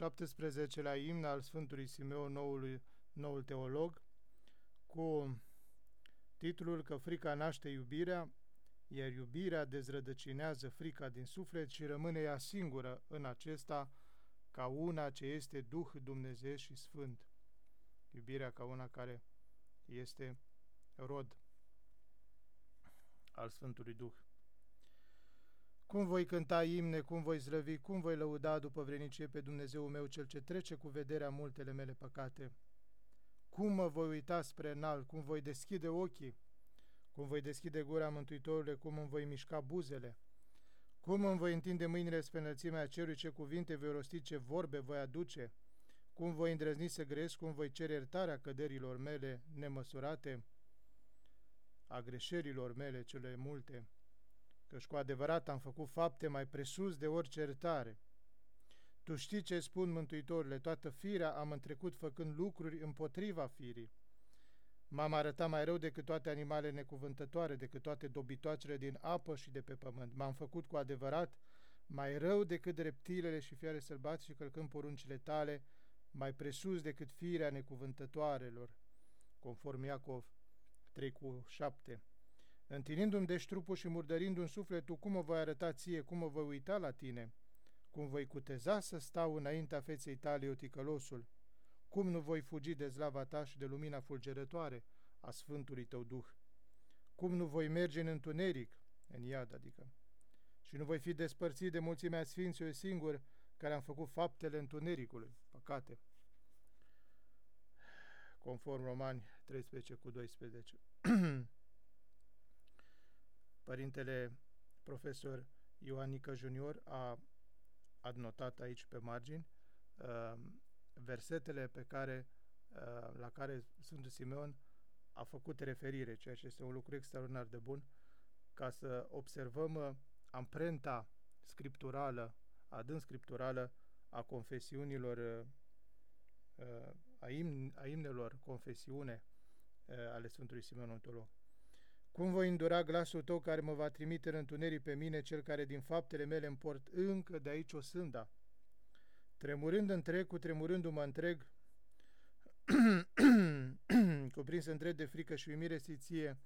al 17-lea imn al Sfântului Simeon, noului, noul teolog, cu titlul că frica naște iubirea, iar iubirea dezrădăcinează frica din suflet și rămâne ea singură în acesta ca una ce este Duh Dumnezeu și Sfânt. Iubirea ca una care este rod al Sfântului Duh. Cum voi cânta imne, cum voi zlăvi, cum voi lăuda după vrenicie pe Dumnezeu meu cel ce trece cu vederea multele mele păcate? Cum mă voi uita spre înalt, cum voi deschide ochii, cum voi deschide gura Mântuitorului, cum îmi voi mișca buzele, cum îmi voi întinde mâinile spre înălțimea cerului, ce cuvinte voi rosti, ce vorbe voi aduce, cum voi îndrăzni să gresc, cum voi cere iertarea căderilor mele nemăsurate, a greșelilor mele cele multe, căci cu adevărat am făcut fapte mai presus de orice iertare. Tu știi ce spun, Mântuitorile, toată firea am întrecut făcând lucruri împotriva firii. M-am arătat mai rău decât toate animalele necuvântătoare, decât toate dobitoacele din apă și de pe pământ. M-am făcut cu adevărat mai rău decât reptilele și fiare sălbatice, călcând poruncile tale, mai presus decât firea necuvântătoarelor, conform Iacov 3 cu 7. Întinindu-mi deci ștrupul și murdărindu-mi sufletul, cum mă voi arăta ție, cum mă voi uita la tine, cum voi cuteza să stau înaintea feței tale, oticălosul, cum nu voi fugi de zlava ta și de lumina fulgerătoare a Sfântului tău Duh, cum nu voi merge în întuneric, în iad adică, și nu voi fi despărțit de mulțimea Sfinților singur, care am făcut faptele întunericului, păcate. Conform Romani 13 cu 12. Părintele profesor Ioanica Junior a adnotat aici pe margini uh, versetele pe care, uh, la care Sfântul Simeon a făcut referire, ceea ce este un lucru extraordinar de bun, ca să observăm uh, amprenta scripturală, adânc scripturală a confesiunilor, a, imn, a imnelor confesiune ale Sfântului Simeon Ontolog. Cum voi îndura glasul tău care mă va trimite în întuneric pe mine, cel care din faptele mele împort încă de aici o sânda? Tremurând întreg, cu tremurându-mă întreg, cuprins întreg de frică și uimire ție,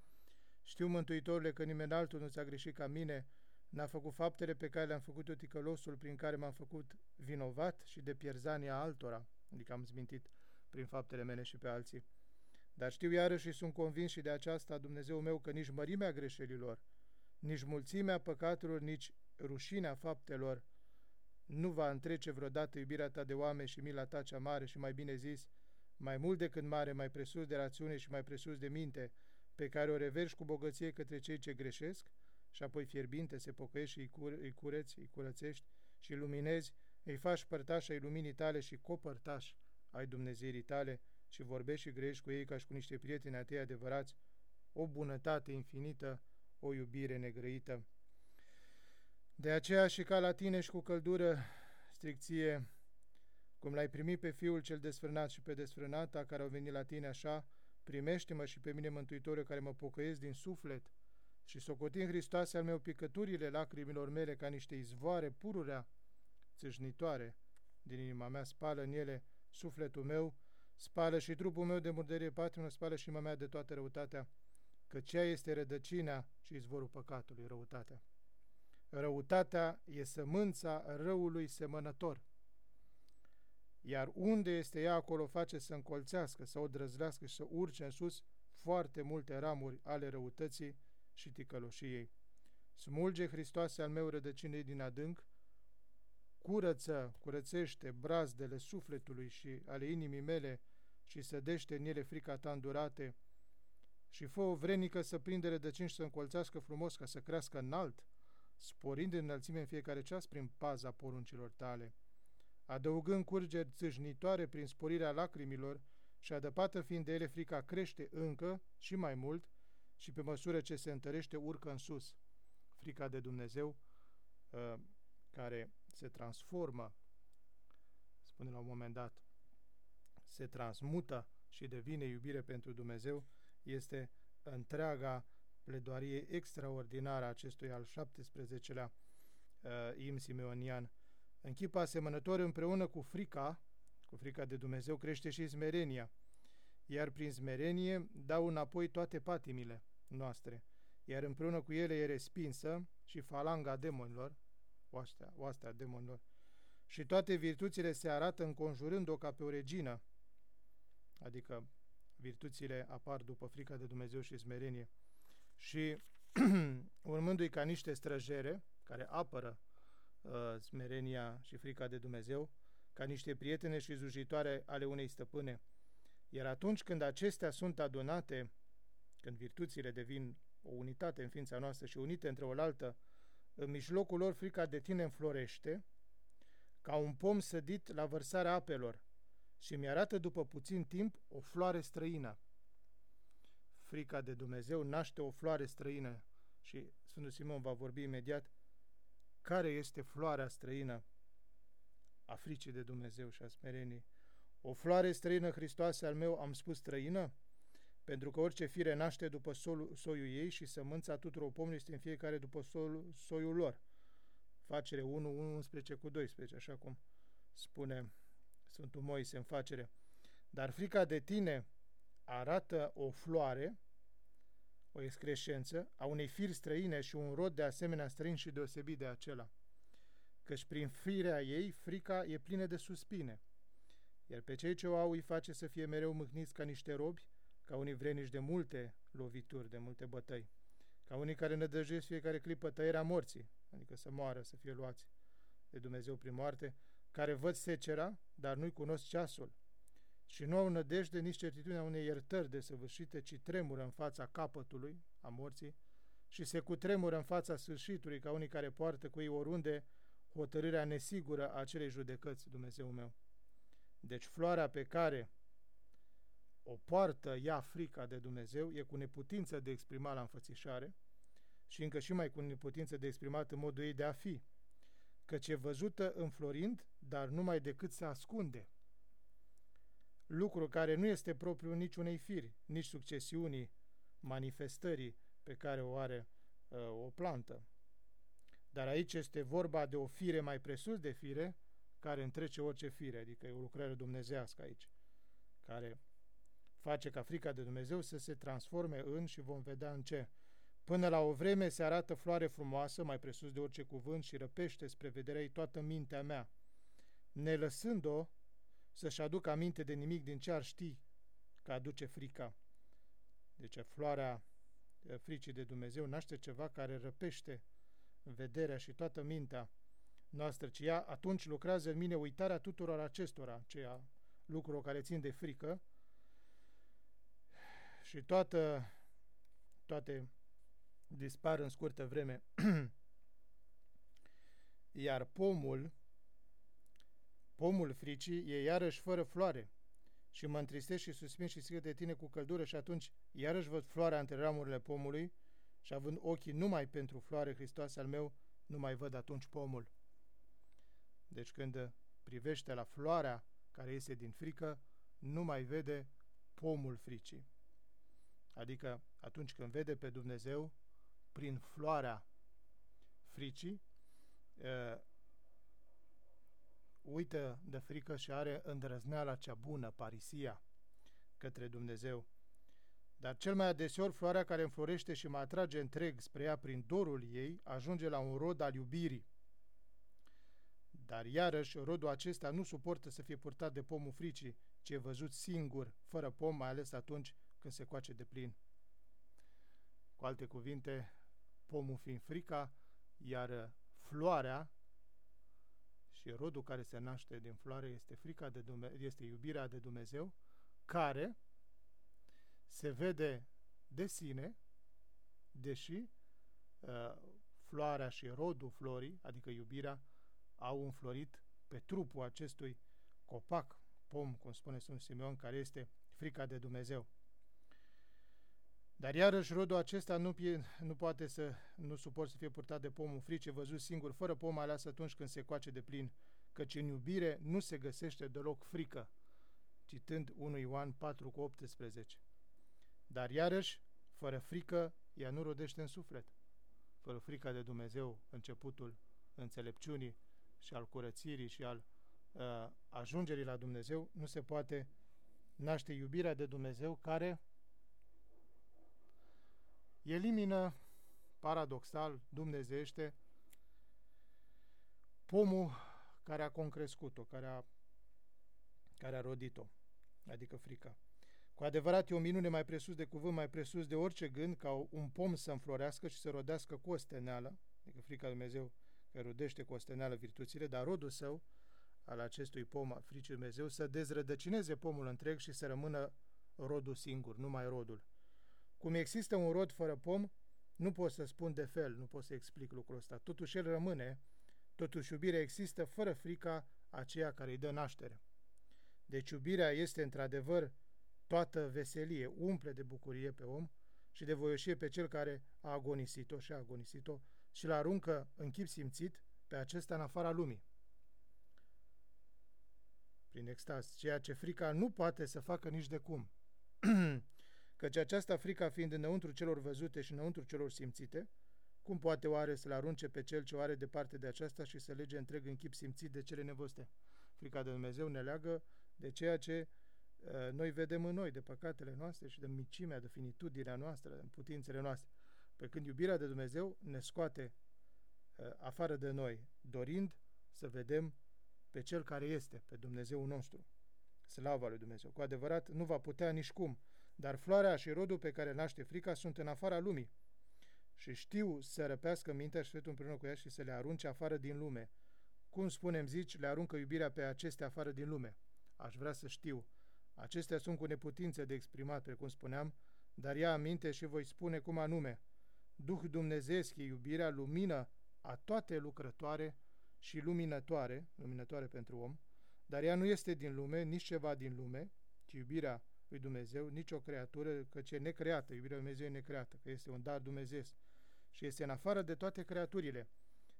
știu, Mântuitorule, că nimeni altul nu ți-a greșit ca mine, n-a făcut faptele pe care le-am făcut eu ticălosul, prin care m-am făcut vinovat și de pierzania altora, adică am zmintit prin faptele mele și pe alții. Dar știu iarăși și sunt convins și de aceasta, Dumnezeu meu, că nici mărimea greșelilor, nici mulțimea păcatelor, nici rușinea faptelor nu va întrece vreodată iubirea ta de oameni și mila ta cea mare și mai bine zis, mai mult decât mare, mai presus de rațiune și mai presus de minte, pe care o reverși cu bogăție către cei ce greșesc, și apoi fierbinte se pocăiești și îi, cur, îi cureți, îi curățești și îi luminezi, îi faci părtaș ai luminii tale și copărtaș ai Dumnezeirii tale, și vorbești și grești cu ei ca și cu niște prieteni atei adevărați, o bunătate infinită, o iubire negrăită. De aceea și ca la tine și cu căldură, stricție, cum l-ai primit pe Fiul cel desfrânat și pe desfrânata care au venit la tine așa, primește-mă și pe mine Mântuitorul care mă pocăiesc din suflet și socotin Hristoase al meu picăturile lacrimilor mele ca niște izvoare pururea țâșnitoare din inima mea, spală în ele sufletul meu Spală și trupul meu de murdărie patrimă, spală și mea de toată răutatea, că cea este rădăcina și izvorul păcatului, răutatea. Răutatea e sămânța răului semănător. Iar unde este ea, acolo face să încolțească, să o drăzlească și să urce în sus foarte multe ramuri ale răutății și ticăloșiei. Smulge Hristoase al meu rădăcinei din adânc, curăță, curățește brazdele sufletului și ale inimii mele și sădește în ele frica ta îndurate și fă o vrenică să prinde rădăcini și să încolțească frumos ca să crească înalt, sporind în înălțime în fiecare ceas prin paza poruncilor tale, adăugând curgeri țâșnitoare prin sporirea lacrimilor și adăpată fiind de ele frica crește încă și mai mult și pe măsură ce se întărește urcă în sus. Frica de Dumnezeu uh, care se transformă, spune la un moment dat, se transmută și devine iubire pentru Dumnezeu, este întreaga pledoarie extraordinară a acestui al 17-lea uh, im simeonian. În chip asemănător împreună cu frica, cu frica de Dumnezeu crește și smerenia, iar prin smerenie dau înapoi toate patimile noastre, iar împreună cu ele e respinsă și falanga demonilor, oastea, oastea demonilor, și toate virtuțile se arată înconjurând-o ca pe o regină, adică virtuțile apar după frica de Dumnezeu și smerenie, și urmându-i ca niște străjere care apără uh, smerenia și frica de Dumnezeu, ca niște prietene și zujitoare ale unei stăpâne. Iar atunci când acestea sunt adunate, când virtuțile devin o unitate în ființa noastră și unite între oaltă, în mijlocul lor frica de tine înflorește, ca un pom sădit la vărsarea apelor, și mi-arată după puțin timp o floare străină. Frica de Dumnezeu naște o floare străină și Sfântul Simon va vorbi imediat care este floarea străină a fricii de Dumnezeu și a smereniei. O floare străină, Hristoase al meu, am spus străină? Pentru că orice fire naște după solul, soiul ei și sămânța tuturor pomului este în fiecare după solul, soiul lor. Facere 1, 11 cu 12, așa cum spune Sfântul Moise în facere. Dar frica de tine arată o floare, o excrescență, a unei firi străine și un rod de asemenea străin și deosebit de acela. Căci prin firea ei, frica e plină de suspine, iar pe cei ce o au îi face să fie mereu mâhniți ca niște robi, ca unii vrenici de multe lovituri, de multe bătăi, ca unii care nădăjesc fiecare clipă tăierea morții, adică să moară, să fie luați de Dumnezeu prin moarte, care văd secera, dar nu-i cunosc ceasul, și nu au nădejde nici certitudinea unei iertări desăvârșite, ci tremură în fața capătului, a morții, și se cutremură în fața sfârșitului, ca unii care poartă cu ei oriunde hotărârea nesigură a acelei judecăți, Dumnezeu meu. Deci floarea pe care o poartă ea frica de Dumnezeu e cu neputință de exprimat la înfățișare și încă și mai cu neputință de exprimat în modul ei de a fi, căci e văzută înflorind, dar numai decât se ascunde. Lucru care nu este propriu niciunei firi, nici succesiunii manifestării pe care o are uh, o plantă. Dar aici este vorba de o fire mai presus de fire, care întrece orice fire, adică e o lucrare dumnezească aici, care face ca frica de Dumnezeu să se transforme în, și vom vedea în ce, Până la o vreme se arată floare frumoasă, mai presus de orice cuvânt, și răpește spre vederea ei toată mintea mea, ne lăsând-o să-și aducă aminte de nimic din ce ar ști că aduce frica. Deci floarea fricii de Dumnezeu naște ceva care răpește vederea și toată mintea noastră, ci ea atunci lucrează în mine uitarea tuturor acestora, ceea lucruri care țin de frică și toată, toate dispar în scurtă vreme. Iar pomul, pomul fricii, e iarăși fără floare și mă întristesc și suspin și strigă de tine cu căldură și atunci iarăși văd floarea între ramurile pomului și având ochii numai pentru floare Hristos al meu, nu mai văd atunci pomul. Deci când privește la floarea care iese din frică, nu mai vede pomul fricii. Adică atunci când vede pe Dumnezeu, prin floarea fricii, uh, uită de frică și are îndrăzneala cea bună, parisia, către Dumnezeu. Dar cel mai adeseori floarea care înflorește și mă atrage întreg spre ea prin dorul ei, ajunge la un rod al iubirii. Dar iarăși rodul acesta nu suportă să fie purtat de pomul fricii, ci e văzut singur, fără pom, mai ales atunci când se coace de plin. Cu alte cuvinte, pomul fiind frica, iar floarea și rodul care se naște din floare este frica de Dumnezeu, este iubirea de Dumnezeu, care se vede de sine, deși uh, floarea și rodul florii, adică iubirea, au înflorit pe trupul acestui copac, pom, cum spune Sfântul Simeon, care este frica de Dumnezeu. Dar iarăși rodul acesta nu, nu poate să nu suport să fie purtat de pomul frice, văzut singur, fără pom, ales atunci când se coace de plin, căci în iubire nu se găsește deloc frică, citând 1 Ioan 4 cu 18. Dar iarăși, fără frică, ea nu rodește în suflet. Fără frica de Dumnezeu, începutul înțelepciunii și al curățirii și al uh, ajungerii la Dumnezeu, nu se poate naște iubirea de Dumnezeu care elimină paradoxal, dumnezește, pomul care a concrescut-o, care a, care a rodit-o, adică frica. Cu adevărat e o minune mai presus de cuvânt, mai presus de orice gând, ca un pom să înflorească și să rodească cu o steneală, adică frica Lui Dumnezeu care rodește cu o steneală virtuțile, dar rodul său, al acestui pom al fricii Lui Dumnezeu, să dezrădăcineze pomul întreg și să rămână rodul singur, numai rodul. Cum există un rod fără pom, nu pot să spun de fel, nu pot să explic lucrul ăsta. Totuși el rămâne, totuși iubirea există fără frica aceea care îi dă naștere. Deci iubirea este într-adevăr toată veselie, umple de bucurie pe om și de voioșie pe cel care a agonisit-o și a agonisit-o și l aruncă în chip simțit pe acesta în afara lumii. Prin extaz, ceea ce frica nu poate să facă nici de cum. Căci aceasta frica fiind înăuntru celor văzute și înăuntru celor simțite, cum poate oare să-l arunce pe cel ce o are departe de aceasta și să lege întreg în chip simțit de cele nevoste? Frica de Dumnezeu ne leagă de ceea ce uh, noi vedem în noi, de păcatele noastre și de micimea, de finitudinea noastră, de putințele noastre. Pe când iubirea de Dumnezeu ne scoate uh, afară de noi, dorind să vedem pe Cel care este, pe Dumnezeu nostru. Slava lui Dumnezeu. Cu adevărat, nu va putea nici cum dar floarea și rodul pe care naște frica sunt în afara lumii și știu să răpească mintea și sfetul împreună cu ea și să le arunce afară din lume. Cum spunem, zici, le aruncă iubirea pe acestea afară din lume. Aș vrea să știu. Acestea sunt cu neputință de exprimat, precum spuneam, dar ia aminte și voi spune cum anume. Duh Dumnezeesc e iubirea, lumină a toate lucrătoare și luminătoare, luminătoare pentru om, dar ea nu este din lume, nici ceva din lume, ci iubirea lui Dumnezeu, nicio creatură, căci e necreată, iubirea lui Dumnezeu e necreată, că este un dar Dumnezeu și este în afară de toate creaturile,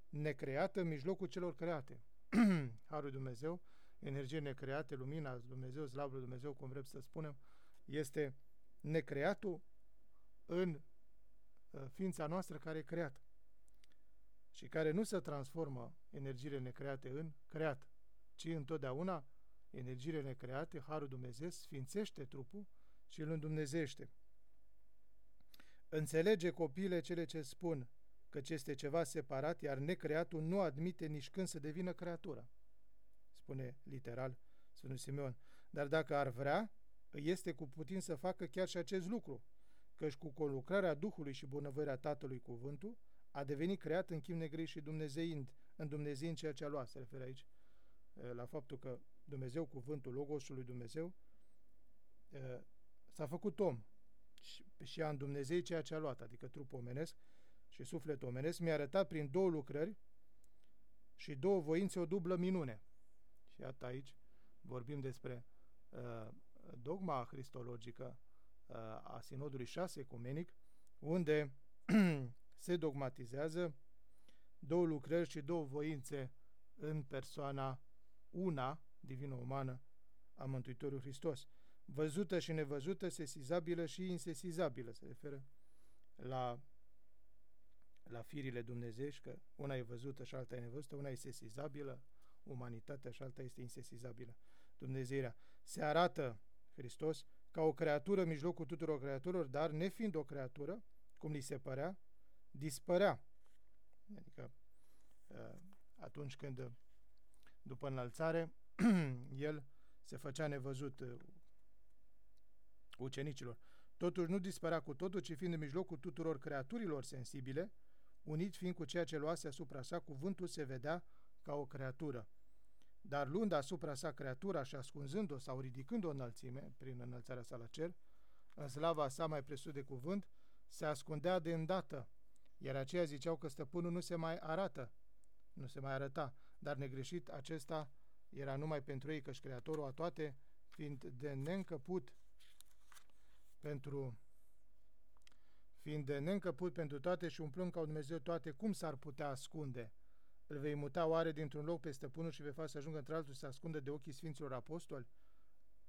necreată în mijlocul celor create. Harul Dumnezeu, energie necreată, lumina Dumnezeu, slavul Dumnezeu, cum vrem să spunem, este necreatul în uh, ființa noastră care e creată și care nu se transformă energiile necreate în creat, ci întotdeauna energiile necreate, Harul Dumnezeu sfințește trupul și îl îndumnezește. Înțelege copiile cele ce spun că ce este ceva separat, iar necreatul nu admite nici când să devină creatură, spune literal Sfântul Simeon. Dar dacă ar vrea, este cu putin să facă chiar și acest lucru, căci cu conlucrarea Duhului și bunăvărea Tatălui Cuvântul, a devenit creat în chip negri și dumnezeind, în Dumnezeind ceea ce a luat, se referă aici la faptul că Dumnezeu, cuvântul Logosul lui Dumnezeu, s-a făcut om și, și a Dumnezeu ceea ce a luat, adică trupul omenesc și sufletul omenesc, mi-a arătat prin două lucrări și două voințe o dublă minune. Și iată aici vorbim despre uh, dogma cristologică uh, a Sinodului 6 ecumenic, unde se dogmatizează două lucrări și două voințe în persoana una divină-umană a Mântuitorului Hristos, văzută și nevăzută, sesizabilă și insesizabilă, se referă la, la firile dumnezești, că una e văzută și alta e nevăzută, una e sesizabilă, umanitatea și alta este insesizabilă. Dumnezeirea se arată Hristos ca o creatură în mijlocul tuturor creaturilor, dar nefiind o creatură, cum li se părea, dispărea. Adică uh, atunci când după înălțare, el se făcea nevăzut uh, ucenicilor. Totuși nu dispărea cu totul, ci fiind în mijlocul tuturor creaturilor sensibile, unit fiind cu ceea ce luase asupra sa, cuvântul se vedea ca o creatură. Dar luând asupra sa creatura și ascunzând-o sau ridicând-o înălțime, prin înălțarea sa la cer, în slava sa mai presus de cuvânt, se ascundea de îndată, iar aceia ziceau că stăpânul nu se mai arată, nu se mai arăta, dar negreșit acesta era numai pentru ei, căci Creatorul a toate, fiind de neîncăput pentru fiind de neîncăput pentru toate și umplând ca Dumnezeu toate, cum s-ar putea ascunde? Îl vei muta oare dintr-un loc pe stăpânul și vei face să ajungă într-altul să se ascundă de ochii Sfinților Apostoli?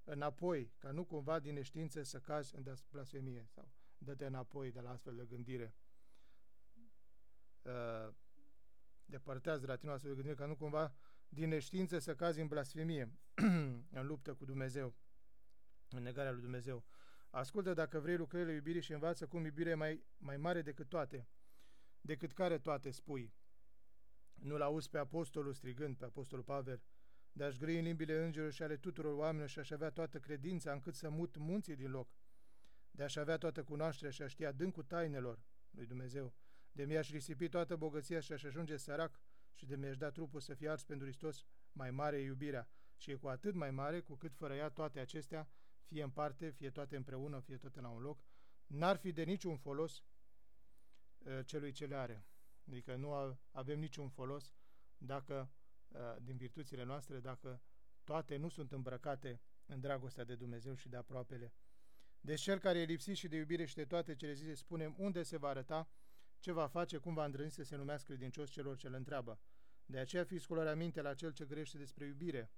Înapoi, ca nu cumva din neștiință să cazi în blasfemie sau dă-te înapoi de la astfel de gândire. Uh, depărtează de la tine astfel de gândire, ca nu cumva din neștiință să cazi în blasfemie, în luptă cu Dumnezeu, în negarea lui Dumnezeu. Ascultă dacă vrei lucrările iubirii și învață cum iubirea e mai, mai mare decât toate, decât care toate spui. Nu-l auzi pe apostolul strigând, pe apostolul Pavel, de a-și grăi în limbile îngerilor și ale tuturor oamenilor și a-și avea toată credința încât să mut munții din loc, de a-și avea toată cunoașterea și aș ști adâncul tainelor lui Dumnezeu, de mi-aș risipi toată bogăția și aș ajunge sărac și de mi-aș da trupul să fie ars pentru Hristos, mai mare e iubirea și e cu atât mai mare cu cât fără ea toate acestea, fie în parte, fie toate împreună, fie toate la un loc, n-ar fi de niciun folos uh, celui ce le are. Adică nu avem niciun folos dacă, uh, din virtuțile noastre, dacă toate nu sunt îmbrăcate în dragostea de Dumnezeu și de aproapele. Deci cel care e lipsit și de iubire și de toate cele zise, spunem unde se va arăta, ce va face, cum va îndrăzni să se numească credincios celor ce îl întreabă. De aceea fiți cu minte la cel ce grește despre iubire.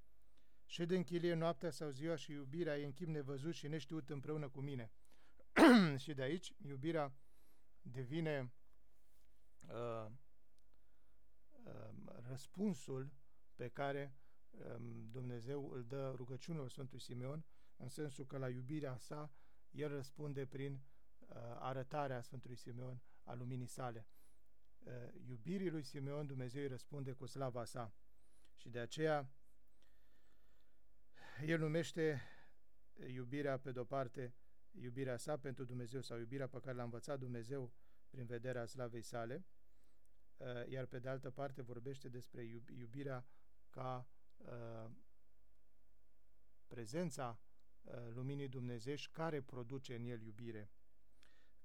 Și de închilie noaptea sau ziua și iubirea e în chip nevăzut și neștiut împreună cu mine. și de aici iubirea devine uh, uh, răspunsul pe care um, Dumnezeu îl dă rugăciunilor Sfântului Simeon, în sensul că la iubirea sa el răspunde prin uh, arătarea Sfântului Simeon a luminii sale. Uh, iubirii lui Simeon Dumnezeu îi răspunde cu slava sa și de aceea el numește iubirea pe de-o parte iubirea sa pentru Dumnezeu sau iubirea pe care l-a învățat Dumnezeu prin vederea slavei sale, uh, iar pe de altă parte vorbește despre iubirea ca uh, prezența uh, luminii dumnezești care produce în el iubire.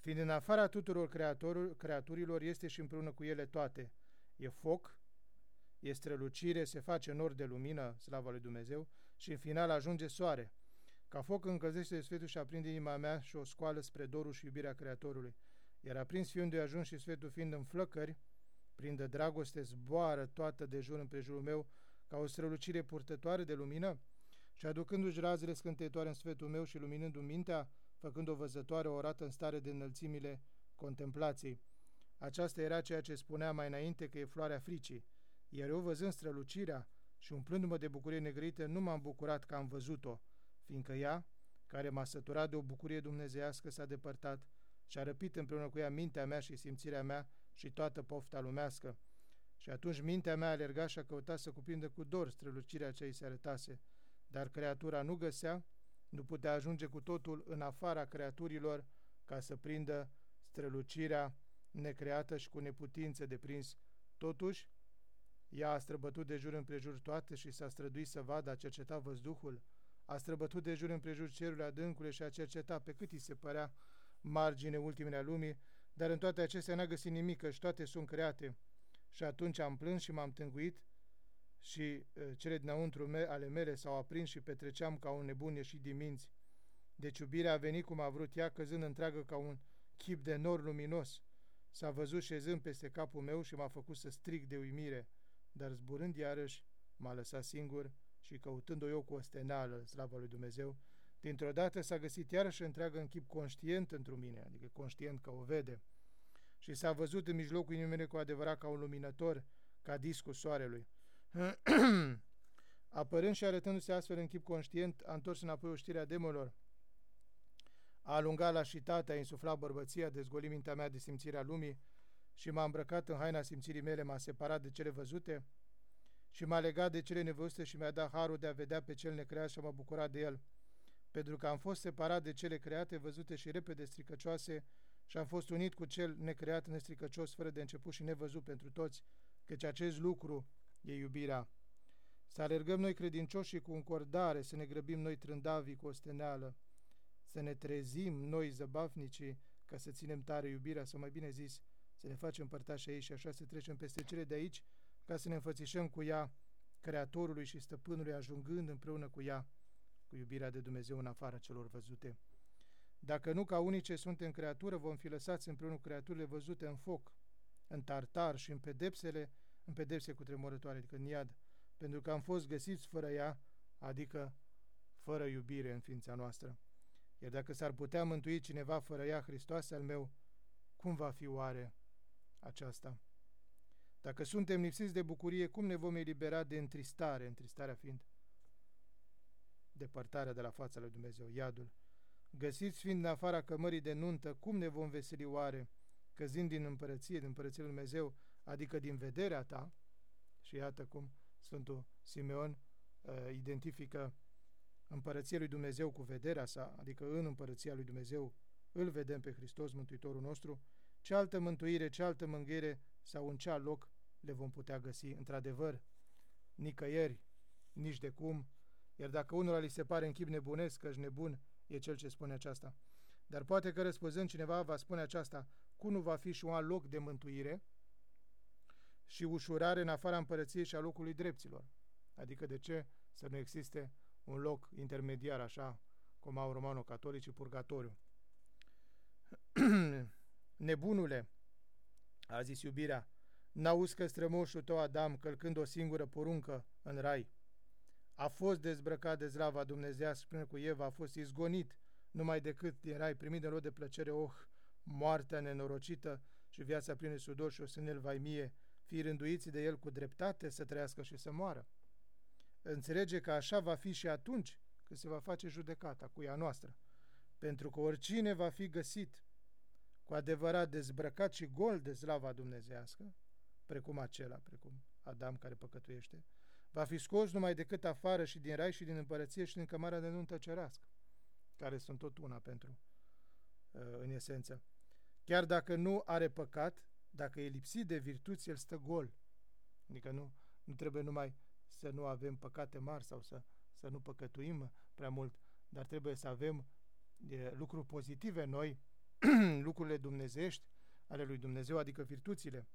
Fiind în afara tuturor creaturilor, este și împreună cu ele toate. E foc, e strălucire, se face nor de lumină, slava lui Dumnezeu, și în final ajunge soare. Ca foc încălzește sfetul și aprinde inima mea și o scoală spre dorul și iubirea Creatorului. Iar aprins fiindu-i ajuns și sfetul fiind în flăcări, prin de dragoste zboară toată de jur împrejurul meu ca o strălucire purtătoare de lumină și aducându-și razele scântetoare în sfetul meu și luminându-mi mintea, făcând o văzătoare orată în stare de înălțimile contemplației. Aceasta era ceea ce spunea mai înainte că e floarea fricii, iar eu văzând strălucirea și umplându-mă de bucurie negrită, nu m-am bucurat că am văzut-o, fiindcă ea, care m-a săturat de o bucurie dumnezeiască, s-a depărtat și a răpit împreună cu ea mintea mea și simțirea mea și toată pofta lumească. Și atunci mintea mea alerga și a căutat să cuprindă cu dor strălucirea ce îi se arătase, dar creatura nu găsea, nu putea ajunge cu totul în afara creaturilor ca să prindă strălucirea necreată și cu neputință de prins. Totuși, ea a străbătut de jur împrejur toate și s-a străduit să vadă, a cercetat văzduhul, a străbătut de jur împrejur cerul adâncule și a cercetat pe cât îi se părea margine ultimele a lumii, dar în toate acestea n-a găsit nimic, și toate sunt create. Și atunci am plâns și m-am tânguit și uh, cele dinăuntru me ale mele s-au aprins și petreceam ca un nebun ieșit din minți. Deci iubirea a venit cum a vrut ea, căzând întreagă ca un chip de nor luminos. S-a văzut șezând peste capul meu și m-a făcut să strig de uimire, dar zburând iarăși, m-a lăsat singur și căutând-o eu cu o stenală, slavă lui Dumnezeu, dintr-o dată s-a găsit iarăși întreagă în chip conștient într mine, adică conștient că o vede, și s-a văzut în mijlocul inimii cu adevărat ca un luminător, ca discul soarelui. Apărând și arătându-se astfel în chip conștient, a întors înapoi o știre a demonilor, a alungat lașitatea, a insuflat bărbăția, dezgolit mintea mea de simțirea lumii și m-a îmbrăcat în haina simțirii mele, m-a separat de cele văzute și m-a legat de cele nevăzute și mi-a dat harul de a vedea pe cel necreat și a mă bucurat de el. Pentru că am fost separat de cele create, văzute și repede stricăcioase și am fost unit cu cel necreat nestricăcios, fără de început și nevăzut pentru toți, căci acest lucru e iubirea. Să alergăm noi credincioși cu încordare, să ne grăbim noi trândavii cu osteneală, să ne trezim noi zăbafnicii ca să ținem tare iubirea, sau mai bine zis, să ne facem părtași aici și așa să trecem peste cele de aici, ca să ne înfățișăm cu ea, Creatorului și Stăpânului, ajungând împreună cu ea, cu iubirea de Dumnezeu în afara celor văzute. Dacă nu ca unice suntem creatură, vom fi lăsați împreună cu creaturile văzute în foc, în tartar și în pedepsele, în pedepse cu tremurătoare, adică în iad, pentru că am fost găsiți fără ea, adică fără iubire în ființa noastră. Iar dacă s-ar putea mântui cineva fără ea, Hristoase al meu, cum va fi oare aceasta? Dacă suntem lipsiți de bucurie, cum ne vom elibera de întristare, întristarea fiind depărtarea de la fața lui Dumnezeu, iadul. Găsiți fiind în afara cămării de nuntă, cum ne vom veseli oare, căzind din împărăție, din împărăție lui Dumnezeu, adică din vederea ta? Și iată cum Sfântul Simeon uh, identifică împărăția lui Dumnezeu cu vederea sa, adică în împărăția lui Dumnezeu îl vedem pe Hristos, Mântuitorul nostru, ce altă mântuire, ce altă mânghiere sau în ce alt loc le vom putea găsi, într-adevăr, nicăieri, nici de cum, iar dacă unul li se pare în chip nebunesc, căci nebun e cel ce spune aceasta. Dar poate că răspuzând cineva va spune aceasta, cum nu va fi și un alt loc de mântuire și ușurare în afara împărăției și a locului dreptilor? Adică de ce să nu existe un loc intermediar, așa cum au romano-catolicii, purgatoriu? Nebunule, a zis iubirea, n-auzi că strămoșul tău Adam, călcând o singură poruncă în rai, a fost dezbrăcat de zlava dumnezească până cu Eva, a fost izgonit numai decât din rai, primit de rod de plăcere, oh, moartea nenorocită și viața plină de sudor și o sânel vaimie, fi rânduiți de el cu dreptate să trăiască și să moară. Înțelege că așa va fi și atunci când se va face judecata cu ea noastră, pentru că oricine va fi găsit cu adevărat dezbrăcat și gol de slava dumnezească, precum acela, precum Adam care păcătuiește, va fi scos numai decât afară și din rai și din împărăție și din cămara de nuntă cerească, care sunt tot una pentru, uh, în esență. Chiar dacă nu are păcat, dacă e lipsit de virtuți, el stă gol. Adică nu, nu trebuie numai să nu avem păcate mari sau să, să nu păcătuim prea mult, dar trebuie să avem e, lucruri pozitive noi, lucrurile dumnezești ale lui Dumnezeu, adică virtuțile,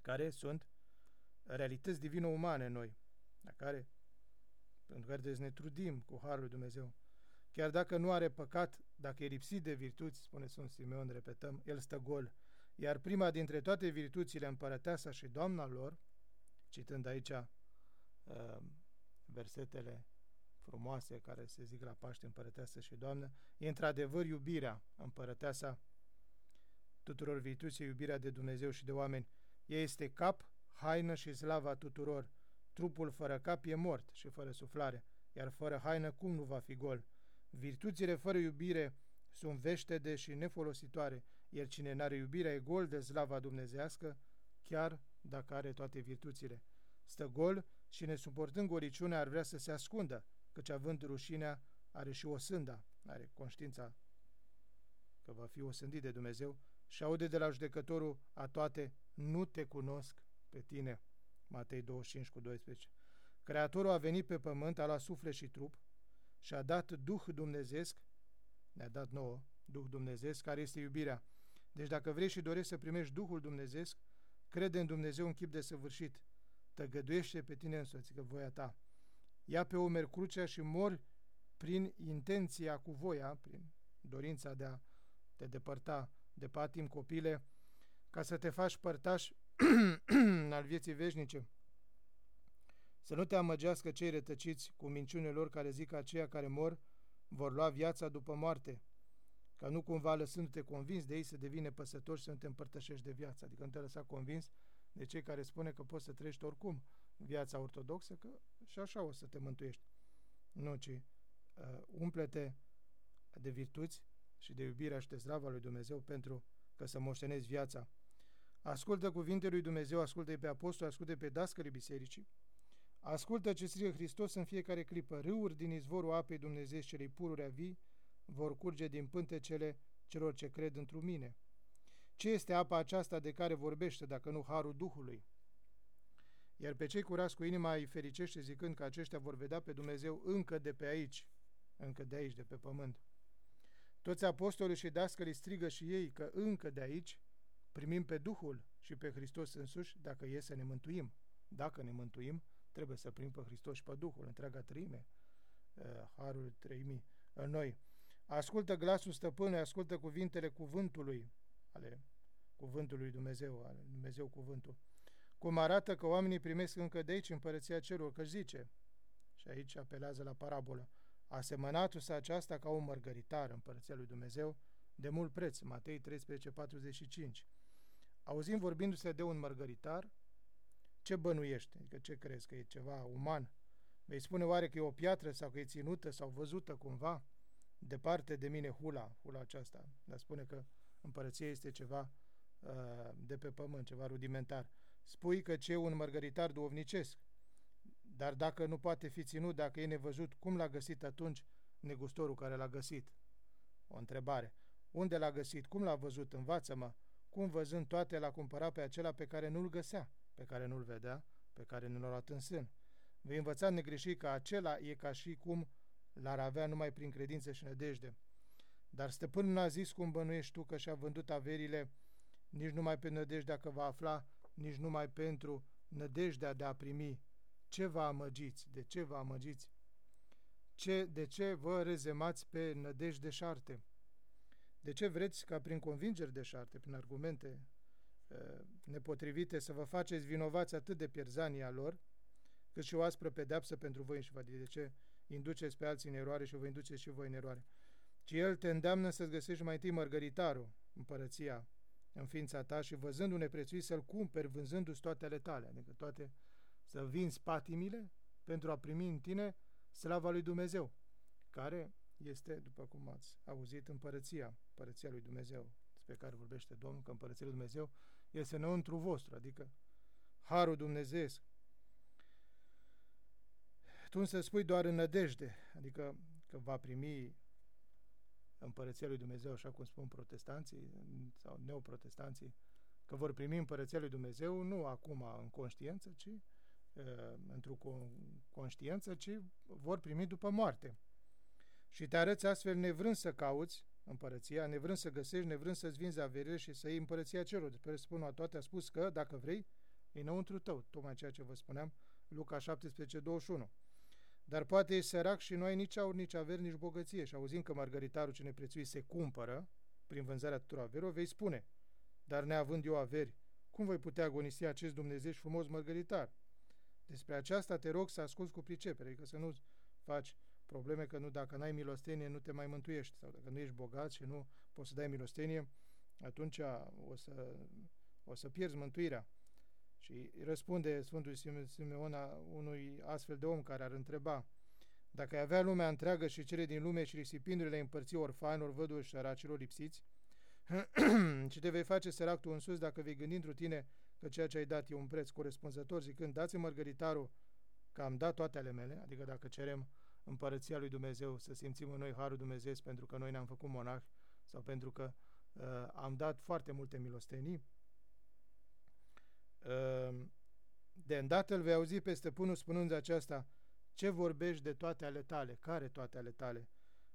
care sunt realități divino-umane în noi, la care, pentru care trebuie să ne trudim cu Harul lui Dumnezeu. Chiar dacă nu are păcat, dacă e lipsit de virtuți, spune Sfânt Simeon, repetăm, el stă gol. Iar prima dintre toate virtuțile, împărăteasa și doamna lor, citând aici uh, versetele frumoase care se zic la Paște, împărăteasă și doamnă, e într-adevăr iubirea, împărăteasa tuturor virtuții, iubirea de Dumnezeu și de oameni. Ea este cap haină și slava tuturor. Trupul fără cap e mort și fără suflare, iar fără haină cum nu va fi gol? Virtuțile fără iubire sunt veștede și nefolositoare, iar cine n-are iubirea e gol de slava dumnezească, chiar dacă are toate virtuțile. Stă gol și nesuportând goliciunea ar vrea să se ascundă, căci având rușinea are și o sânda, are conștiința că va fi osândit de Dumnezeu și aude de la judecătorul a toate, nu te cunosc pe tine. Matei 25 cu 12. Creatorul a venit pe pământ, a luat suflet și trup și a dat Duh Dumnezeesc, ne-a dat nouă, Duh Dumnezeesc, care este iubirea. Deci dacă vrei și dorești să primești Duhul Dumnezeesc, crede în Dumnezeu în chip de săvârșit. Tăgăduiește pe tine însoțică voia ta. Ia pe omer crucea și mori prin intenția cu voia, prin dorința de a te depărta de patim copile, ca să te faci părtaș al vieții veșnice. Să nu te amăgească cei rătăciți cu minciunile lor care zic că aceia care mor vor lua viața după moarte, ca nu cumva lăsându-te convins de ei să devine păsători și să nu te împărtășești de viață, adică nu te lăsa convins de cei care spune că poți să trăiești oricum viața ortodoxă, că și așa o să te mântuiești. Nu, ci uh, umplete de virtuți și de iubirea și de slava lui Dumnezeu pentru că să moștenezi viața Ascultă cuvintele lui Dumnezeu, ascultă pe apostol, ascultă pe dascării bisericii. Ascultă ce strigă Hristos în fiecare clipă. Râuri din izvorul apei Dumnezeu celei pururea vii vor curge din pântecele celor ce cred într mine. Ce este apa aceasta de care vorbește, dacă nu harul Duhului? Iar pe cei curați cu inima îi fericește zicând că aceștia vor vedea pe Dumnezeu încă de pe aici, încă de aici, de pe pământ. Toți apostolii și dascării strigă și ei că încă de aici primim pe Duhul și pe Hristos însuși dacă e să ne mântuim. Dacă ne mântuim, trebuie să primim pe Hristos și pe Duhul, întreaga trăime, uh, Harul trăimii în noi. Ascultă glasul stăpânului, ascultă cuvintele cuvântului, ale cuvântului Dumnezeu, ale Dumnezeu cuvântul. Cum arată că oamenii primesc încă de aici împărăția cerului, că zice, și aici apelează la parabolă, asemănatul aceasta ca un mărgăritar împărăția lui Dumnezeu, de mult preț, Matei 13, 45 auzim vorbindu-se de un mărgăritar, ce bănuiește? Adică ce crezi, că e ceva uman? Vei spune oare că e o piatră sau că e ținută sau văzută cumva? Departe de mine hula, hula aceasta, dar spune că împărăția este ceva uh, de pe pământ, ceva rudimentar. Spui că ce e un mărgăritar duovnicesc, dar dacă nu poate fi ținut, dacă e nevăzut, cum l-a găsit atunci negustorul care l-a găsit? O întrebare. Unde l-a găsit? Cum l-a văzut? Învață-mă. Cum văzând toate l-a cumpărat pe acela pe care nu-l găsea, pe care nu-l vedea, pe care nu l-a luat în sân. Vei învăța negreșit că acela e ca și cum l-ar avea numai prin credință și nădejde. Dar stăpânul n-a zis cum bănuiești tu că și-a vândut averile nici numai pe nădejdea că va afla, nici numai pentru nădejdea de a primi. Ce vă amăgiți? De ce vă amăgiți? Ce, de ce vă rezemați pe nădejde șarte? De ce vreți ca prin convingeri de șarte, prin argumente uh, nepotrivite, să vă faceți vinovați atât de pierzania lor, cât și o aspră pedeapsă pentru voi și De ce induceți pe alții în eroare și vă induceți și voi în eroare? Ci El te îndeamnă să-ți găsești mai întâi mărgăritarul, împărăția, în ființa ta și văzându-ne prețui să-l cumperi vânzându-ți toate ale tale, adică toate, să vinzi patimile pentru a primi în tine slava lui Dumnezeu, care este, după cum ați auzit, împărăția, împărăția lui Dumnezeu, despre care vorbește Domnul, că împărăția lui Dumnezeu este înăuntru vostru, adică Harul Dumnezeu. Tu să spui doar în nădejde, adică că va primi împărăția lui Dumnezeu, așa cum spun protestanții sau neoprotestanții, că vor primi împărăția lui Dumnezeu nu acum în conștiință, ci uh, într-o conștiință, ci vor primi după moarte. Și te arăți astfel nevrând să cauți împărăția, nevrând să găsești, nevrând să-ți vinzi averile și să iei împărăția cerului. Despre spun toate a spus că, dacă vrei, e înăuntru tău, tocmai ceea ce vă spuneam, Luca 17, 21. Dar poate ești sărac și nu ai nici aur, nici averi, nici bogăție și auzim că margaritarul ce neprețui se cumpără prin vânzarea tuturor averilor, vei spune, dar neavând eu averi, cum voi putea agonisi acest Dumnezeu și frumos mărgăritar? Despre aceasta te rog să asculți cu pricepere, că să nu faci probleme că nu, dacă n-ai milostenie, nu te mai mântuiești, sau dacă nu ești bogat și nu poți să dai milostenie, atunci o să, o să pierzi mântuirea. Și răspunde Sfântul Simeon unui astfel de om care ar întreba dacă ai avea lumea întreagă și cele din lume și risipindu-le le împărți orfanilor, văduși și săracilor lipsiți, și te vei face sărac tu însuți dacă vei gândi într tine că ceea ce ai dat e un preț corespunzător, zicând, dați-mi mărgăritarul că am dat toate ale mele, adică dacă cerem împărăția lui Dumnezeu, să simțim în noi Harul Dumnezeu pentru că noi ne-am făcut monah sau pentru că uh, am dat foarte multe milostenii, Ehm, de îndată îl vei auzi pe stăpânul spunând aceasta, ce vorbești de toate ale tale? Care toate ale tale?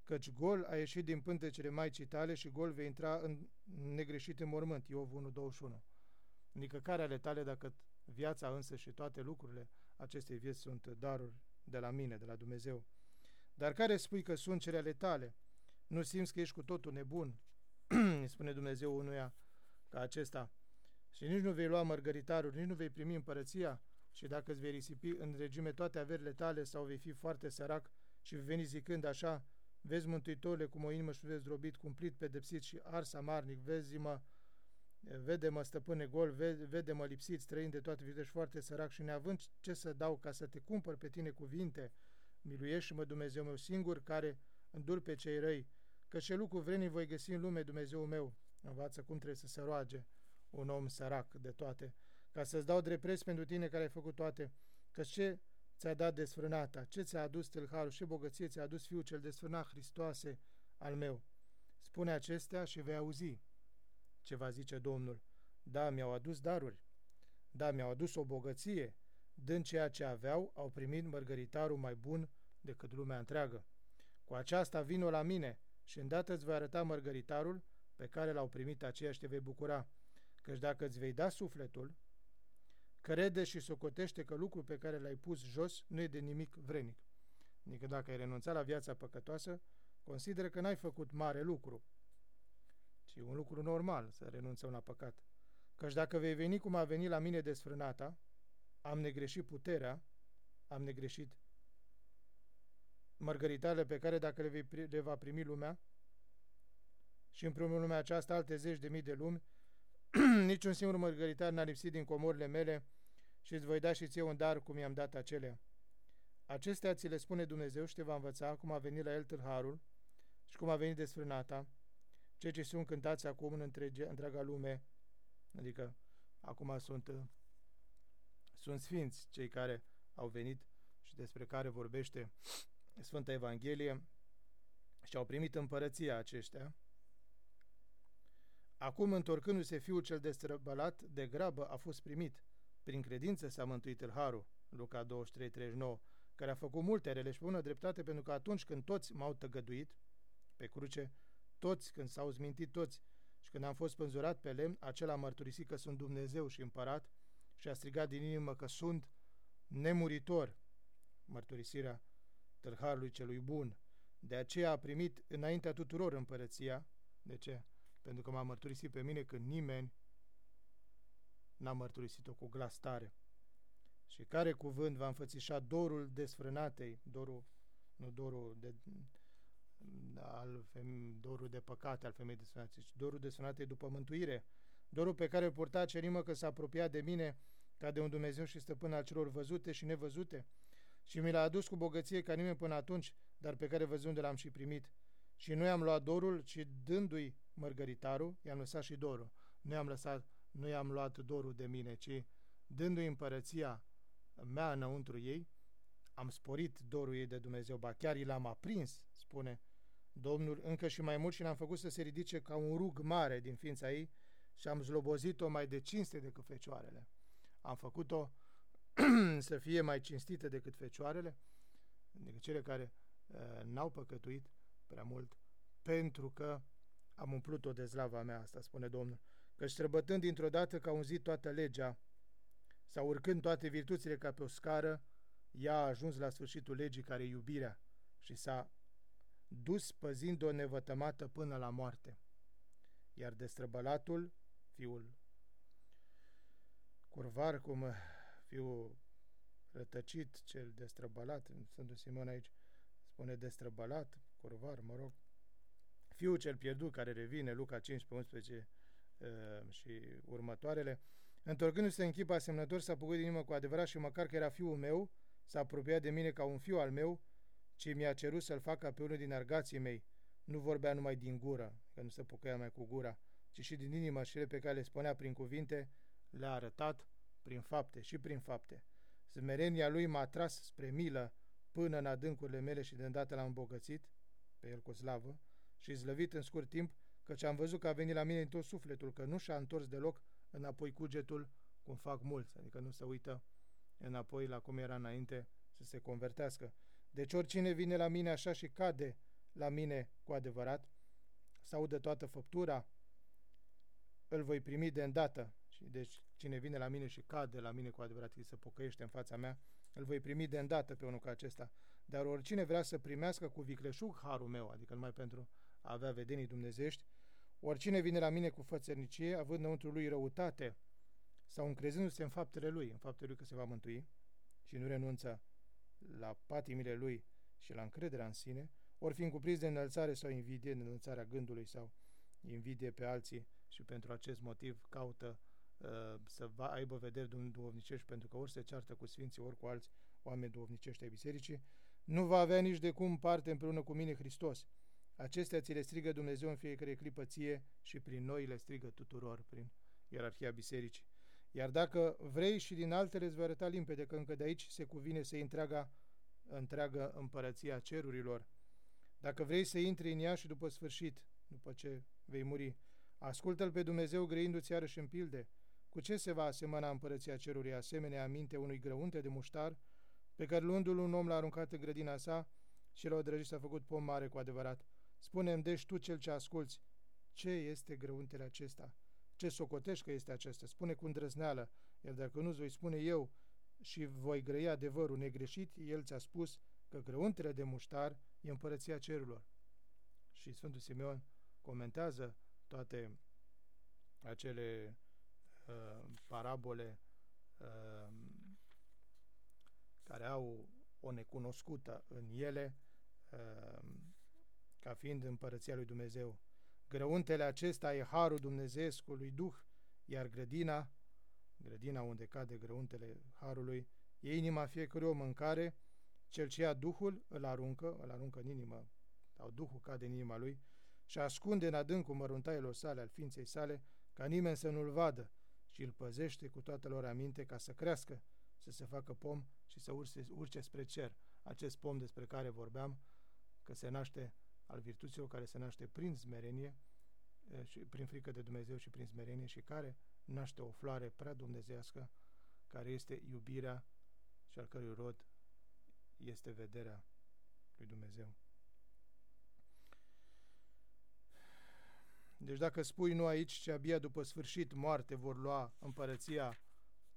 Căci gol a ieșit din pântecele Maicii tale și gol vei intra în negreșit în mormânt. Iov 1.21 Adică care ale tale dacă viața însă și toate lucrurile acestei vieți sunt daruri de la mine, de la Dumnezeu? Dar care spui că sunt cele ale tale? Nu simți că ești cu totul nebun? spune Dumnezeu unuia ca acesta și nici nu vei lua mărgăritarul, nici nu vei primi împărăția. Și dacă îți vei risipi în regime toate averile tale sau vei fi foarte sărac și vei veni zicând așa, vezi mântuitorile cum o inimă și vezi drobit, cumplit, pedepsit și ars amarnic, vezi-mă, vede-mă stăpâne gol, vede-mă lipsit, străin de toate, vedești foarte sărac și neavând ce să dau ca să te cumpăr pe tine cuvinte, miluiește-mă Dumnezeu meu singur care îndur pe cei răi, că ce lucru vreni voi găsi în lume Dumnezeu meu, învață cum trebuie să se roage, un om sărac de toate, ca să-ți dau drept preț pentru tine care ai făcut toate, că ce ți-a dat desfrânata, ce ți-a adus tâlharul, ce bogăție ți-a adus Fiul cel desfrânat, Hristoase, al meu. Spune acestea și vei auzi ce va zice Domnul. Da, mi-au adus daruri, da, mi-au adus o bogăție, dând ceea ce aveau, au primit mărgăritarul mai bun decât lumea întreagă. Cu aceasta vină la mine și îndată îți voi arăta mărgăritarul pe care l-au primit aceia și te vei bucura Căci dacă îți vei da sufletul, crede și socotește că lucrul pe care l-ai pus jos nu e de nimic vrenic. Adică dacă ai renunțat la viața păcătoasă, consideră că n-ai făcut mare lucru, ci un lucru normal să renunțăm la păcat. Căci dacă vei veni cum a venit la mine desfrânata, am negreșit puterea, am negreșit mărgăritale pe care dacă le, vei, le va primi lumea și împreună lumea aceasta alte zeci de mii de lumi, niciun singur mărgăritar n-a lipsit din comorile mele și îți voi da și ție un dar cum i-am dat acelea. Acestea ți le spune Dumnezeu și te va învăța cum a venit la el tâlharul și cum a venit desfrânata, cei ce sunt cântați acum în întrege, întreaga lume, adică acum sunt, sunt sfinți cei care au venit și despre care vorbește Sfânta Evanghelie și au primit împărăția aceștia. Acum, întorcându-se fiul cel destrăbălat, de grabă a fost primit. Prin credință s-a mântuit el Harul, Luca 23, 39, care a făcut multe rele și bună dreptate, pentru că atunci când toți m-au tăgăduit pe cruce, toți când s-au zmintit toți și când am fost pânzurat pe lemn, acela a mărturisit că sunt Dumnezeu și împărat și a strigat din inimă că sunt nemuritor, mărturisirea tâlharului celui bun. De aceea a primit înaintea tuturor împărăția. De ce? Pentru că m-a mărturisit pe mine când nimeni n-a mărturisit-o cu glas tare. Și care cuvânt va înfățișa dorul desfrânatei, dorul, nu dorul de, al fem, dorul de păcate al femeii desfrânate, ci dorul desfrânatei după mântuire, dorul pe care îl purta cerimă că s-a apropiat de mine ca de un Dumnezeu și stăpân al celor văzute și nevăzute, și mi l-a adus cu bogăție ca nimeni până atunci, dar pe care văzând l-am și primit. Și nu i-am luat dorul, ci dându-i mărgăritarul, i-am lăsat și dorul. Nu i-am lăsat, nu i-am luat dorul de mine, ci dându-i împărăția mea înăuntru ei, am sporit dorul ei de Dumnezeu, ba chiar i l-am aprins, spune Domnul, încă și mai mult și l-am făcut să se ridice ca un rug mare din ființa ei și am zlobozit-o mai de cinste decât fecioarele. Am făcut-o să fie mai cinstite decât fecioarele, decât cele care uh, n-au păcătuit prea mult, pentru că am umplut-o de slava mea, asta spune Domnul, că străbătând dintr-o dată ca un zi toată legea, sau urcând toate virtuțile ca pe o scară, ea a ajuns la sfârșitul legii care e iubirea și s-a dus păzind-o nevătămată până la moarte. Iar destrăbălatul, fiul curvar, cum fiul rătăcit, cel destrăbălat, în Sfântul Simon aici spune destrăbălat, curvar, mă rog, fiul cel pierdut care revine, Luca 15, 11 uh, și următoarele, întorcându-se în chip asemnător, s-a păgut din inimă cu adevărat și măcar că era fiul meu, s-a apropiat de mine ca un fiu al meu, ce mi-a cerut să-l facă pe unul din argații mei. Nu vorbea numai din gură, că nu se pocăia mai cu gura, ci și din inimă și cele pe care le spunea prin cuvinte, le-a arătat prin fapte și prin fapte. Smerenia lui m-a tras spre milă până în adâncurile mele și de îndată l-am îmbogățit, pe el cu slavă, și zlăvit în scurt timp, căci am văzut că a venit la mine în tot sufletul, că nu și-a întors deloc înapoi cugetul, cum fac mulți, adică nu se uită înapoi la cum era înainte să se convertească. Deci oricine vine la mine așa și cade la mine cu adevărat, sau de toată făptura, îl voi primi de îndată. Și deci cine vine la mine și cade la mine cu adevărat, și se pocăiește în fața mea, îl voi primi de îndată pe unul ca acesta. Dar oricine vrea să primească cu vicleșug harul meu, adică numai pentru a avea vedenii dumnezești, oricine vine la mine cu fățărnicie, având înăuntru lui răutate, sau încrezându-se în faptele lui, în faptele lui că se va mântui, și nu renunță la patimile lui și la încrederea în sine, ori fiind cuprins de înălțare sau invidie, de înălțarea gândului sau invidie pe alții și pentru acest motiv caută uh, să va, aibă vederi duhovnicești pentru că ori se ceartă cu sfinții, ori cu alți oameni duhovnicești ai bisericii, nu va avea nici de cum parte împreună cu mine Hristos. Acestea ți le strigă Dumnezeu în fiecare clipă ție și prin noi le strigă tuturor, prin ierarhia bisericii. Iar dacă vrei și din altele îți vei arăta limpede că încă de aici se cuvine să întreaga, întreagă împărăția cerurilor. Dacă vrei să intri în ea și după sfârșit, după ce vei muri, ascultă-L pe Dumnezeu grăindu-ți iarăși în pilde. Cu ce se va asemăna împărăția cerului asemenea aminte unui grăunte de muștar, pe care luându-l un om l-a aruncat în grădina sa și l-a odrăgit s-a făcut pom mare cu adevărat. Spune-mi, deci tu cel ce asculți, ce este grăuntele acesta? Ce socotești că este acesta? Spune cu îndrăzneală, iar dacă nu-ți voi spune eu și voi grăi adevărul negreșit, el ți-a spus că grăuntele de muștar e împărăția cerurilor. Și Sfântul Simeon comentează toate acele uh, parabole uh, care au o necunoscută în ele, uh, ca fiind împărăția lui Dumnezeu. Grăuntele acesta e harul Dumnezeescului Duh, iar grădina, grădina unde cade grăuntele Harului, e inima fiecărui om în care cel ce ia Duhul îl aruncă, îl aruncă în inimă, sau Duhul cade în inima lui, și ascunde în adâncul măruntaielor sale, al ființei sale, ca nimeni să nu-l vadă, și îl păzește cu toată lor aminte ca să crească, să se facă pom și să urce, urce spre cer. Acest pom despre care vorbeam, că se naște al virtuților, care se naște prin smerenie, și prin frică de Dumnezeu și prin smerenie și care naște o floare prea dumnezească, care este iubirea și al cărui rod este vederea lui Dumnezeu. Deci dacă spui nu aici, ce abia după sfârșit moarte vor lua împărăția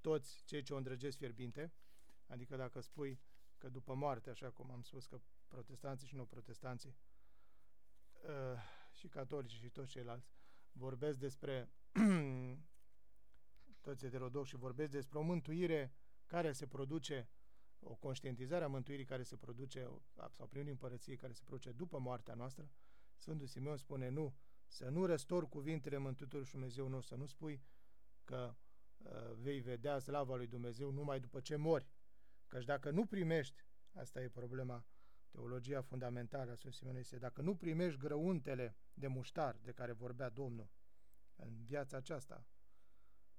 toți cei ce o îndrăgesc fierbinte, adică dacă spui că după moarte, așa cum am spus că protestanții și nu protestanții, uh, și catolici și toți ceilalți, vorbesc despre toți heterodoxi și vorbesc despre o mântuire care se produce, o conștientizare a mântuirii care se produce, sau prin împărăției care se produce după moartea noastră, Sfântul Simeon spune nu, să nu răstor cuvintele Mântuitorului și Dumnezeu nostru, să nu spui că uh, vei vedea slava lui Dumnezeu numai după ce mori. Căci dacă nu primești, asta e problema, teologia fundamentală a Sfântului Simeon este, dacă nu primești grăuntele de muștar de care vorbea Domnul în viața aceasta,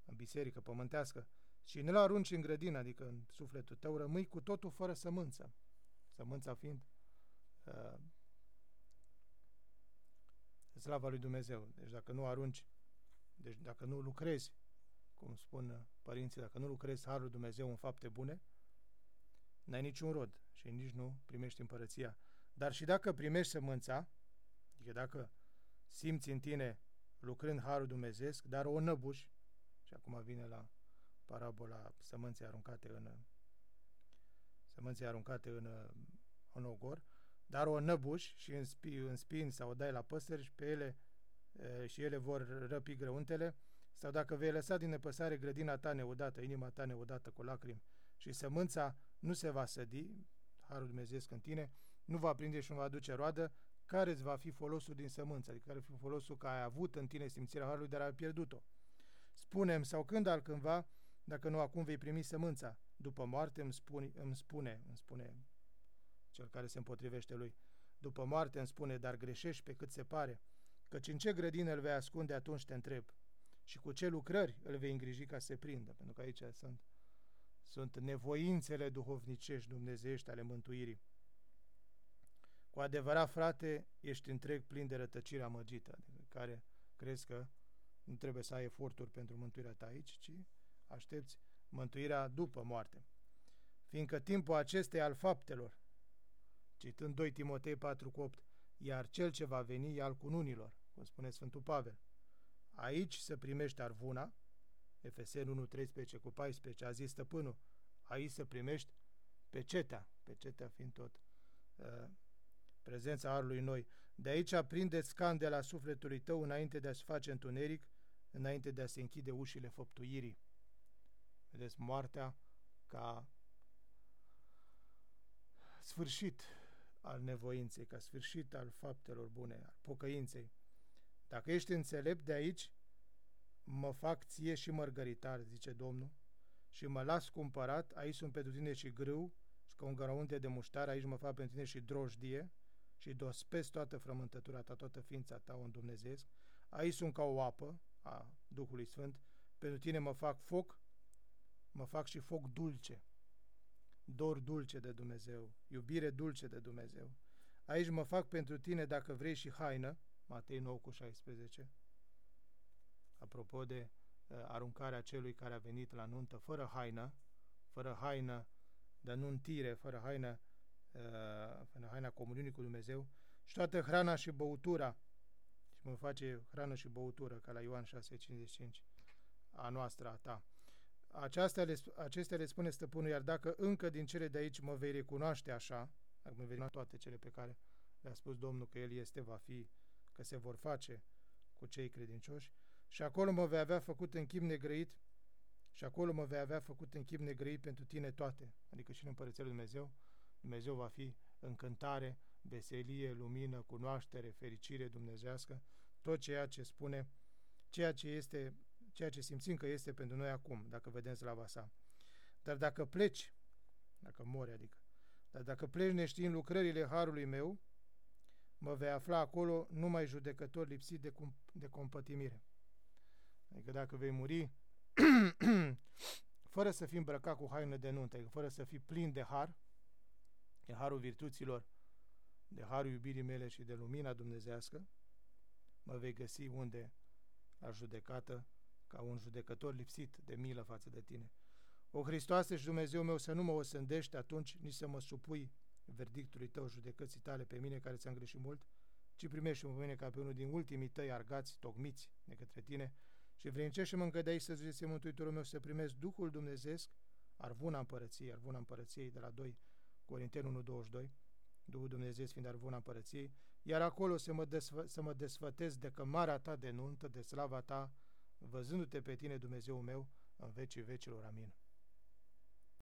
în biserică pământească, și nu-l arunci în grădină, adică în sufletul tău, rămâi cu totul fără sămânță. Sămânța fiind uh, slava lui Dumnezeu. Deci dacă nu arunci, deci dacă nu lucrezi, cum spun părinții, dacă nu lucrezi Harul Dumnezeu în fapte bune, n-ai niciun rod și nici nu primești împărăția. Dar și dacă primești sămânța, adică dacă simți în tine lucrând Harul Dumnezeu, dar o năbuși, și acum vine la parabola sămânței aruncate în sămânței aruncate în, în ogor, dar o năbuși și în, spi, în spin sau o dai la păsări și pe ele e, și ele vor răpi grăuntele, sau dacă vei lăsa din nepăsare grădina ta neudată, inima ta neudată cu lacrimi și sămânța nu se va sădi, Harul Dumnezeu în tine, nu va prinde și nu va aduce roadă, care îți va fi folosul din sămânță, adică care va fi folosul că ai avut în tine simțirea Harului, dar ai pierdut-o. Spunem, sau când altcândva, dacă nu acum vei primi sămânța, după moarte îmi spune, îmi spune, îmi spune cel care se împotrivește lui. După moarte îmi spune, dar greșești pe cât se pare, căci în ce grădină îl vei ascunde atunci te întreb și cu ce lucrări îl vei îngriji ca să se prindă, pentru că aici sunt, sunt nevoințele duhovnicești dumnezeiești ale mântuirii. Cu adevărat, frate, ești întreg plin de rătăcire amăgită, care crezi că nu trebuie să ai eforturi pentru mântuirea ta aici, ci aștepți mântuirea după moarte. Fiindcă timpul acestei al faptelor citând 2 Timotei 4 cu 8, iar cel ce va veni e al cununilor, cum spune Sfântul Pavel. Aici se primește arvuna, Efesen 1, 13 cu 14, a zis stăpânul, aici se primești pecetea, pecetea fiind tot uh, prezența arului noi. De aici aprindeți candela sufletului tău înainte de a-și face întuneric, înainte de a se închide ușile făptuirii. Vedeți, moartea ca sfârșit al nevoinței, ca sfârșit al faptelor bune, al pocăinței. Dacă ești înțelept de aici, mă fac ție și mărgăritar, zice Domnul, și mă las cumpărat, aici sunt pentru tine și grâu, și ca un gărăunte de muștar, aici mă fac pentru tine și drojdie, și dospesc toată frământătura ta, toată ființa ta, un Dumnezeesc. Aici sunt ca o apă a Duhului Sfânt, pentru tine mă fac foc, mă fac și foc dulce dor dulce de Dumnezeu, iubire dulce de Dumnezeu. Aici mă fac pentru tine dacă vrei și haină, Matei 9 cu 16, apropo de uh, aruncarea celui care a venit la nuntă fără haină, fără haină de nuntire, fără haină, uh, fără haina comuniunii cu Dumnezeu, și toată hrana și băutura, și mă face hrană și băutură, ca la Ioan 6,55, a noastră, a ta. Aceasta le, acestea le spune stăpânul, iar dacă încă din cele de aici mă vei recunoaște așa, dacă mă vei toate cele pe care le-a spus Domnul că El este, va fi, că se vor face cu cei credincioși, și acolo mă vei avea făcut în chip negrăit, și acolo mă vei avea făcut în chip negrăit pentru tine toate, adică și în Împărăția Lui Dumnezeu, Dumnezeu va fi încântare, veselie, lumină, cunoaștere, fericire dumnezească, tot ceea ce spune, ceea ce este ceea ce simțim că este pentru noi acum, dacă vedem slava sa. Dar dacă pleci, dacă mori adică, dar dacă pleci neștiind lucrările harului meu, mă vei afla acolo numai judecător lipsit de, cum, de compătimire. Adică dacă vei muri fără să fii îmbrăcat cu haină de nuntă, adică fără să fii plin de har, de harul virtuților, de harul iubirii mele și de lumina dumnezească, mă vei găsi unde la judecată ca un judecător lipsit de milă față de tine. O Hristoase și Dumnezeu meu să nu mă osândești atunci, nici să mă supui verdictului tău, judecății tale pe mine care ți-am greșit mult, ci primește-mă pe mine ca pe unul din ultimii tăi argați, tocmiți de către tine și vrincește-mă încă de aici să zice Mântuitorul meu să primesc Duhul Dumnezeesc, arvuna împărăției, arvuna împărăției de la 2 Corinteni 1.22, Duhul Dumnezeu fiind arvuna împărăției, iar acolo să mă, desfă, să mă desfătez de cămara ta de nuntă, de slava ta, văzându-te pe tine, Dumnezeu meu, în vecii vecilor. Amin.